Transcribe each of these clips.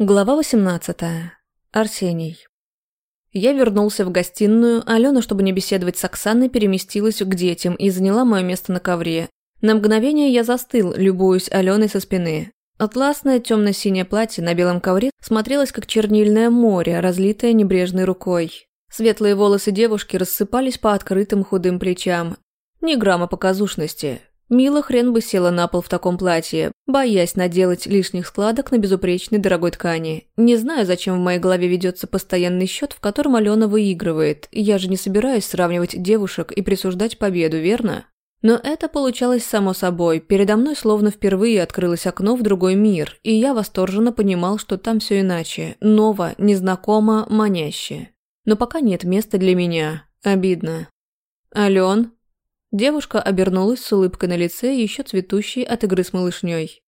Глава 18. Арсений. Я вернулся в гостиную, Алена, чтобы не беседовать с Оксаной, переместилась к детям и заняла мое место на ковре. На мгновение я застыл, любуясь Аленой со спины. Атласное темно-синее платье на белом ковре смотрелось как чернильное море, разлитое небрежной рукой. Светлые волосы девушки рассыпались по открытым худым плечам. Ни грамма показушности, Мила хрен бы села на пол в таком платье, боясь наделать лишних складок на безупречной дорогой ткани. Не знаю, зачем в моей голове ведется постоянный счет, в котором Алена выигрывает. Я же не собираюсь сравнивать девушек и присуждать победу, верно? Но это получалось само собой. Передо мной словно впервые открылось окно в другой мир, и я восторженно понимал, что там все иначе. Ново, незнакомо, маняще. Но пока нет места для меня. Обидно. «Ален?» Девушка обернулась с улыбкой на лице, еще цветущей от игры с малышней.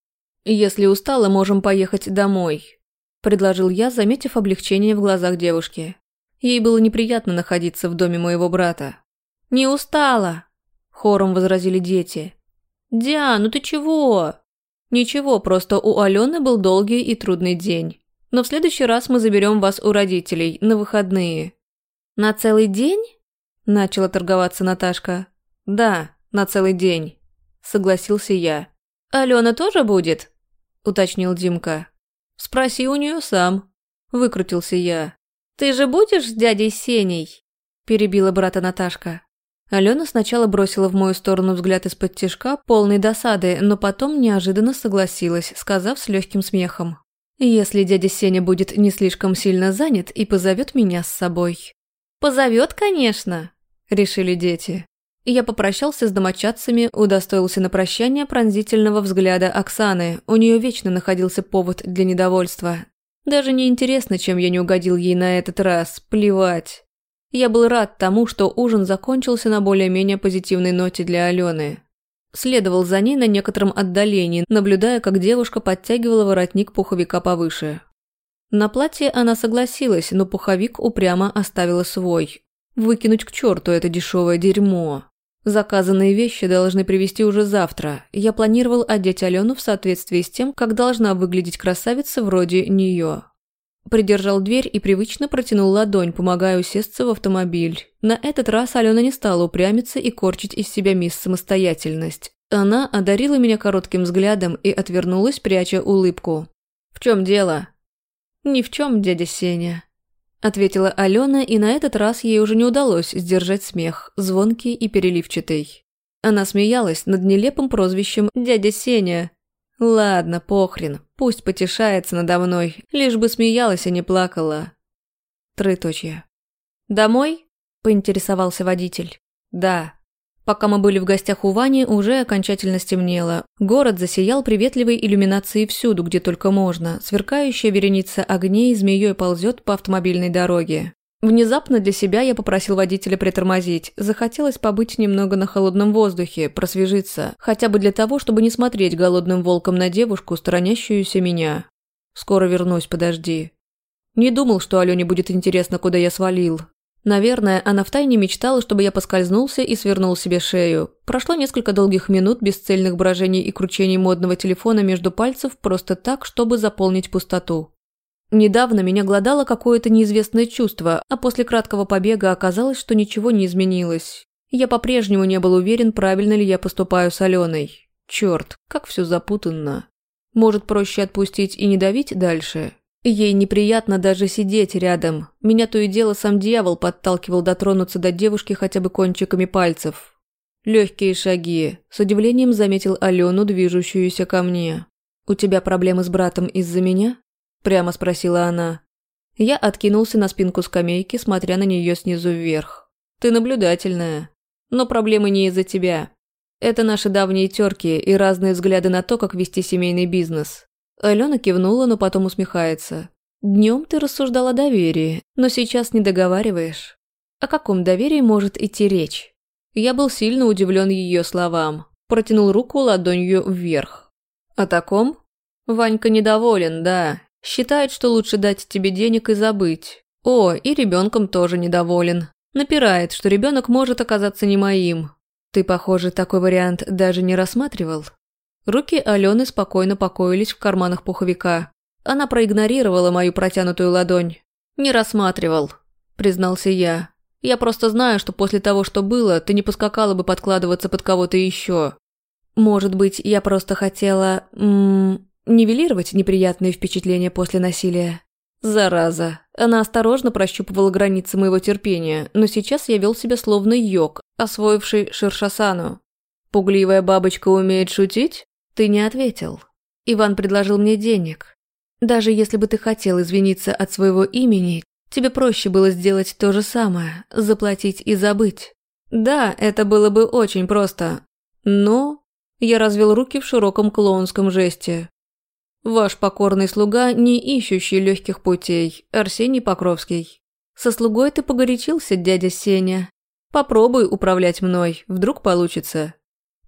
«Если устала, можем поехать домой», – предложил я, заметив облегчение в глазах девушки. Ей было неприятно находиться в доме моего брата. «Не устала», – хором возразили дети. «Диан, ну ты чего?» «Ничего, просто у Алены был долгий и трудный день. Но в следующий раз мы заберем вас у родителей на выходные». «На целый день?» – начала торговаться Наташка. «Да, на целый день», – согласился я. «Алена тоже будет?» – уточнил Димка. «Спроси у нее сам», – выкрутился я. «Ты же будешь с дядей Сеней?» – перебила брата Наташка. Алена сначала бросила в мою сторону взгляд из-под тишка, полный досады, но потом неожиданно согласилась, сказав с легким смехом. «Если дядя Сеня будет не слишком сильно занят и позовет меня с собой». «Позовет, конечно», – решили дети. Я попрощался с домочадцами, удостоился на прощание пронзительного взгляда Оксаны. У нее вечно находился повод для недовольства. Даже не интересно, чем я не угодил ей на этот раз. Плевать. Я был рад тому, что ужин закончился на более-менее позитивной ноте для Алены. Следовал за ней на некотором отдалении, наблюдая, как девушка подтягивала воротник пуховика повыше. На платье она согласилась, но пуховик упрямо оставила свой. Выкинуть к черту это дешевое дерьмо. Заказанные вещи должны привезти уже завтра. Я планировал одеть Алену в соответствии с тем, как должна выглядеть красавица вроде нее. Придержал дверь и привычно протянул ладонь, помогая усесться в автомобиль. На этот раз Алена не стала упрямиться и корчить из себя мисс самостоятельность. Она одарила меня коротким взглядом и отвернулась, пряча улыбку. «В чем дело?» «Ни в чем, дядя Сеня», Ответила Алена, и на этот раз ей уже не удалось сдержать смех, звонкий и переливчатый. Она смеялась над нелепым прозвищем «Дядя Сеня». Ладно, похрен, пусть потешается надо мной, лишь бы смеялась, а не плакала. Трыточье. «Домой?» – поинтересовался водитель. «Да», Пока мы были в гостях у Вани, уже окончательно стемнело. Город засиял приветливой иллюминацией всюду, где только можно. Сверкающая вереница огней змеей ползет по автомобильной дороге. Внезапно для себя я попросил водителя притормозить. Захотелось побыть немного на холодном воздухе, просвежиться. Хотя бы для того, чтобы не смотреть голодным волком на девушку, сторонящуюся меня. «Скоро вернусь, подожди». Не думал, что Алене будет интересно, куда я свалил. Наверное, она втайне мечтала, чтобы я поскользнулся и свернул себе шею. Прошло несколько долгих минут бесцельных брожений и кручений модного телефона между пальцев просто так, чтобы заполнить пустоту. Недавно меня глодало какое-то неизвестное чувство, а после краткого побега оказалось, что ничего не изменилось. Я по-прежнему не был уверен, правильно ли я поступаю с Аленой. Черт, как все запутанно. Может, проще отпустить и не давить дальше? Ей неприятно даже сидеть рядом. Меня то и дело сам дьявол подталкивал дотронуться до девушки хотя бы кончиками пальцев. Легкие шаги. С удивлением заметил Алену, движущуюся ко мне. «У тебя проблемы с братом из-за меня?» Прямо спросила она. Я откинулся на спинку скамейки, смотря на нее снизу вверх. «Ты наблюдательная. Но проблемы не из-за тебя. Это наши давние терки и разные взгляды на то, как вести семейный бизнес. Алена кивнула, но потом усмехается. Днем ты рассуждал о доверии, но сейчас не договариваешь. О каком доверии может идти речь? Я был сильно удивлен ее словам. Протянул руку ладонью вверх. О таком? Ванька недоволен, да. Считает, что лучше дать тебе денег и забыть. О, и ребенком тоже недоволен. Напирает, что ребенок может оказаться не моим. Ты, похоже, такой вариант даже не рассматривал. Руки Алены спокойно покоились в карманах пуховика. Она проигнорировала мою протянутую ладонь. «Не рассматривал», — признался я. «Я просто знаю, что после того, что было, ты не поскакала бы подкладываться под кого-то еще. Может быть, я просто хотела... М -м, нивелировать неприятные впечатления после насилия?» Зараза. Она осторожно прощупывала границы моего терпения, но сейчас я вел себя словно йог, освоивший шершасану. «Пугливая бабочка умеет шутить?» Ты не ответил. Иван предложил мне денег. Даже если бы ты хотел извиниться от своего имени, тебе проще было сделать то же самое, заплатить и забыть. Да, это было бы очень просто. Но я развел руки в широком клоунском жесте. Ваш покорный слуга, не ищущий легких путей, Арсений Покровский. Со слугой ты погорячился, дядя Сеня. Попробуй управлять мной, вдруг получится.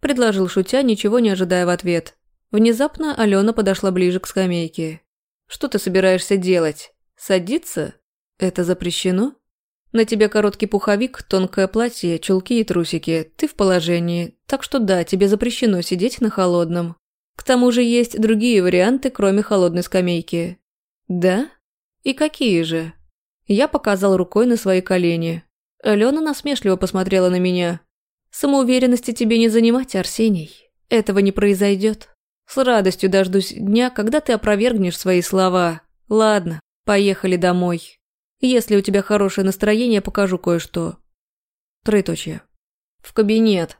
Предложил шутя, ничего не ожидая в ответ. Внезапно Алена подошла ближе к скамейке. Что ты собираешься делать? Садиться? Это запрещено? На тебе короткий пуховик, тонкое платье, чулки и трусики. Ты в положении, так что да, тебе запрещено сидеть на холодном. К тому же есть другие варианты, кроме холодной скамейки. Да? И какие же? Я показал рукой на свои колени. Алена насмешливо посмотрела на меня. Самоуверенности тебе не занимать, Арсений. Этого не произойдет. С радостью дождусь дня, когда ты опровергнешь свои слова. Ладно, поехали домой. Если у тебя хорошее настроение, покажу кое-что. Троеточие. В кабинет.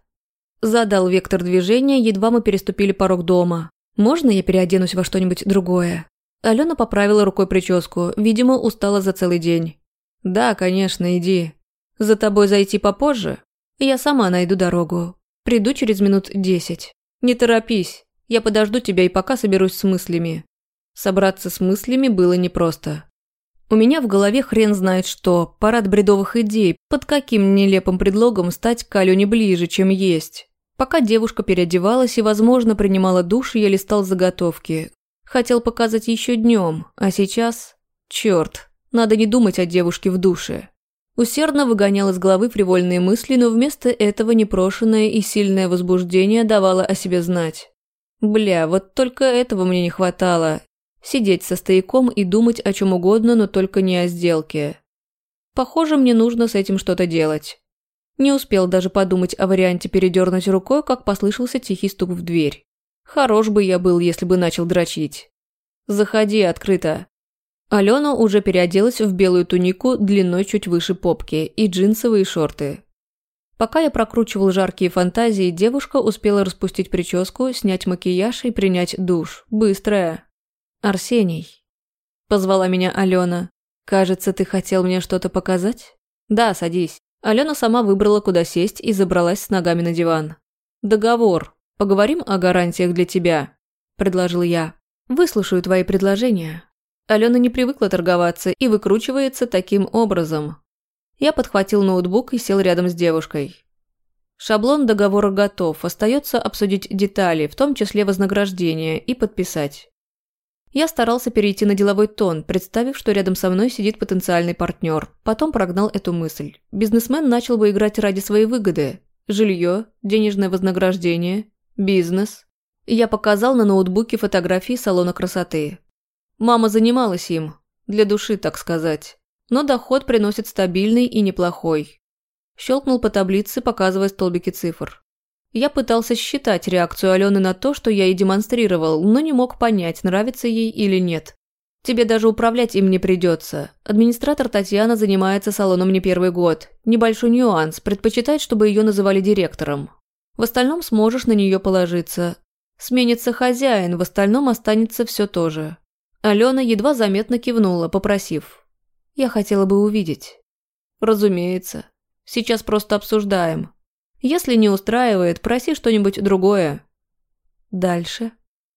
Задал вектор движения, едва мы переступили порог дома. Можно я переоденусь во что-нибудь другое? Алена поправила рукой прическу, видимо, устала за целый день. Да, конечно, иди. За тобой зайти попозже? Я сама найду дорогу. Приду через минут десять. Не торопись, я подожду тебя и пока соберусь с мыслями». Собраться с мыслями было непросто. У меня в голове хрен знает что, парад бредовых идей, под каким нелепым предлогом стать к Алене ближе, чем есть. Пока девушка переодевалась и, возможно, принимала душ, я листал заготовки. Хотел показать еще днем, а сейчас... Черт, надо не думать о девушке в душе. Усердно выгонял из головы фривольные мысли, но вместо этого непрошенное и сильное возбуждение давало о себе знать. Бля, вот только этого мне не хватало. Сидеть со стояком и думать о чем угодно, но только не о сделке. Похоже, мне нужно с этим что-то делать. Не успел даже подумать о варианте передернуть рукой, как послышался тихий стук в дверь. Хорош бы я был, если бы начал дрочить. «Заходи открыто». Алена уже переоделась в белую тунику длиной чуть выше попки и джинсовые шорты. Пока я прокручивал жаркие фантазии, девушка успела распустить прическу, снять макияж и принять душ. Быстрая. «Арсений», – позвала меня Алена. «Кажется, ты хотел мне что-то показать?» «Да, садись». Алена сама выбрала, куда сесть и забралась с ногами на диван. «Договор. Поговорим о гарантиях для тебя», – предложил я. «Выслушаю твои предложения». Алена не привыкла торговаться и выкручивается таким образом. Я подхватил ноутбук и сел рядом с девушкой. Шаблон договора готов, остается обсудить детали, в том числе вознаграждение, и подписать. Я старался перейти на деловой тон, представив, что рядом со мной сидит потенциальный партнер. Потом прогнал эту мысль. Бизнесмен начал бы играть ради своей выгоды. Жилье, денежное вознаграждение, бизнес. Я показал на ноутбуке фотографии салона красоты. Мама занималась им. Для души, так сказать но доход приносит стабильный и неплохой. Щелкнул по таблице, показывая столбики цифр. Я пытался считать реакцию Алены на то, что я ей демонстрировал, но не мог понять, нравится ей или нет. Тебе даже управлять им не придется. Администратор Татьяна занимается салоном не первый год. Небольшой нюанс, предпочитает, чтобы ее называли директором. В остальном сможешь на нее положиться. Сменится хозяин, в остальном останется все то же. Алена едва заметно кивнула, попросив. Я хотела бы увидеть. Разумеется. Сейчас просто обсуждаем. Если не устраивает, проси что-нибудь другое. Дальше.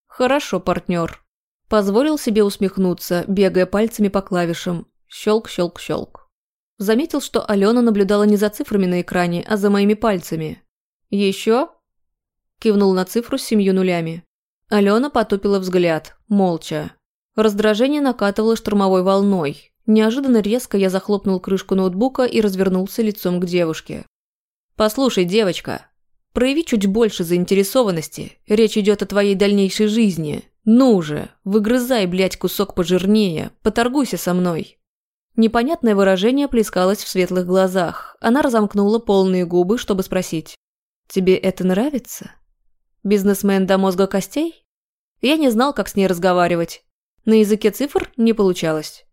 Хорошо, партнер. Позволил себе усмехнуться, бегая пальцами по клавишам. Щелк-щелк-щелк. Заметил, что Алена наблюдала не за цифрами на экране, а за моими пальцами. «Еще?» Кивнул на цифру с семью нулями. Алена потупила взгляд, молча. Раздражение накатывало штурмовой волной. Неожиданно резко я захлопнул крышку ноутбука и развернулся лицом к девушке. «Послушай, девочка, прояви чуть больше заинтересованности. Речь идет о твоей дальнейшей жизни. Ну же, выгрызай, блядь, кусок пожирнее, поторгуйся со мной. Непонятное выражение плескалось в светлых глазах. Она разомкнула полные губы, чтобы спросить. «Тебе это нравится? Бизнесмен до мозга костей?» Я не знал, как с ней разговаривать. На языке цифр не получалось.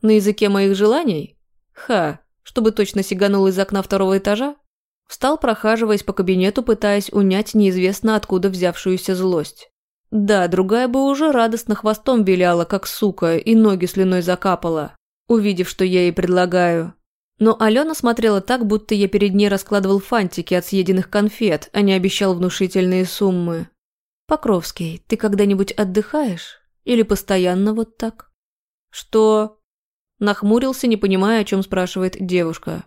На языке моих желаний? Ха, чтобы точно сиганул из окна второго этажа? Встал, прохаживаясь по кабинету, пытаясь унять неизвестно откуда взявшуюся злость. Да, другая бы уже радостно хвостом виляла, как сука, и ноги слюной закапала, увидев, что я ей предлагаю. Но Алена смотрела так, будто я перед ней раскладывал фантики от съеденных конфет, а не обещал внушительные суммы. «Покровский, ты когда-нибудь отдыхаешь? Или постоянно вот так?» «Что?» Нахмурился, не понимая, о чем спрашивает девушка.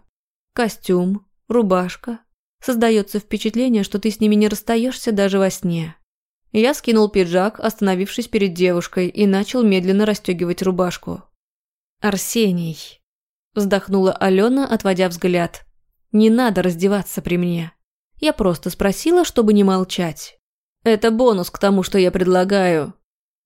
«Костюм, рубашка. Создается впечатление, что ты с ними не расстаешься даже во сне». Я скинул пиджак, остановившись перед девушкой, и начал медленно расстегивать рубашку. «Арсений», – вздохнула Алена, отводя взгляд. «Не надо раздеваться при мне. Я просто спросила, чтобы не молчать. Это бонус к тому, что я предлагаю.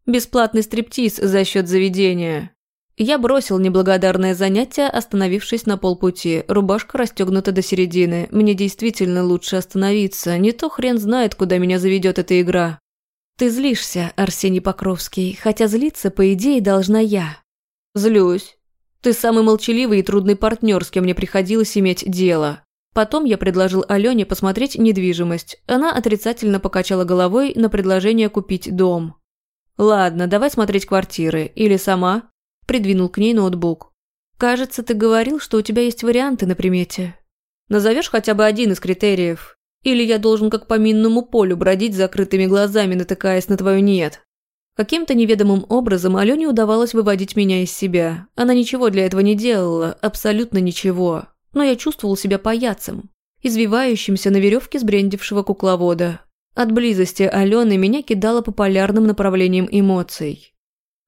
Бесплатный стриптиз за счет заведения». Я бросил неблагодарное занятие, остановившись на полпути. Рубашка расстегнута до середины. Мне действительно лучше остановиться. Не то хрен знает, куда меня заведет эта игра. Ты злишься, Арсений Покровский, хотя злиться, по идее, должна я. Злюсь. Ты самый молчаливый и трудный партнер, с кем мне приходилось иметь дело. Потом я предложил Алене посмотреть недвижимость. Она отрицательно покачала головой на предложение купить дом. «Ладно, давай смотреть квартиры. Или сама?» Придвинул к ней ноутбук. «Кажется, ты говорил, что у тебя есть варианты на примете. Назовешь хотя бы один из критериев. Или я должен как по минному полю бродить закрытыми глазами, натыкаясь на твою «нет». Каким-то неведомым образом Алене удавалось выводить меня из себя. Она ничего для этого не делала, абсолютно ничего. Но я чувствовал себя паяцем, извивающимся на веревке сбрендившего кукловода. От близости Алены меня кидало по полярным направлениям эмоций.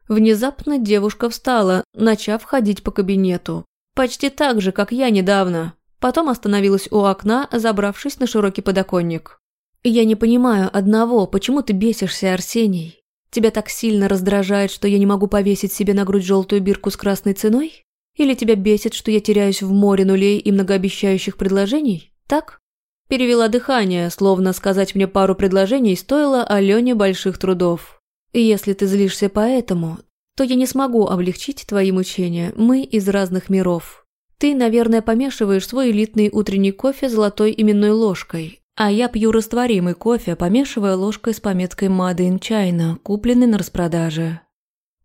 Внезапно девушка встала, начав ходить по кабинету. Почти так же, как я недавно. Потом остановилась у окна, забравшись на широкий подоконник. «Я не понимаю одного, почему ты бесишься, Арсений? Тебя так сильно раздражает, что я не могу повесить себе на грудь желтую бирку с красной ценой? Или тебя бесит, что я теряюсь в море нулей и многообещающих предложений? Так?» Перевела дыхание, словно сказать мне пару предложений стоило Алене больших трудов. Если ты злишься поэтому, то я не смогу облегчить твои мучения, мы из разных миров. Ты, наверное, помешиваешь свой элитный утренний кофе золотой именной ложкой, а я пью растворимый кофе, помешивая ложкой с пометкой «Made in China», купленной на распродаже.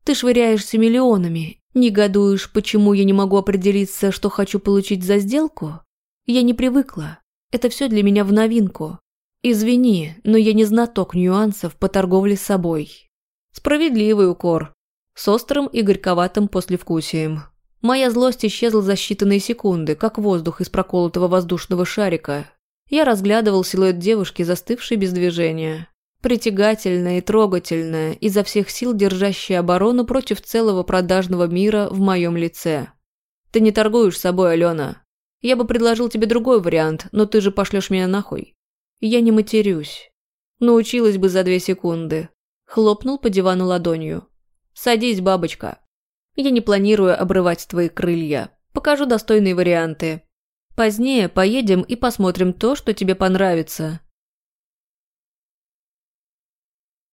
Ты швыряешься миллионами, негодуешь, почему я не могу определиться, что хочу получить за сделку? Я не привыкла. Это все для меня в новинку. Извини, но я не знаток нюансов по торговле с собой. Справедливый укор. С острым и горьковатым послевкусием. Моя злость исчезла за считанные секунды, как воздух из проколотого воздушного шарика. Я разглядывал силуэт девушки, застывшей без движения. Притягательная и трогательная, изо всех сил держащая оборону против целого продажного мира в моем лице. Ты не торгуешь собой, Алена. Я бы предложил тебе другой вариант, но ты же пошлешь меня нахуй. Я не матерюсь. Научилась бы за две секунды. Хлопнул по дивану ладонью. «Садись, бабочка. Я не планирую обрывать твои крылья. Покажу достойные варианты. Позднее поедем и посмотрим то, что тебе понравится.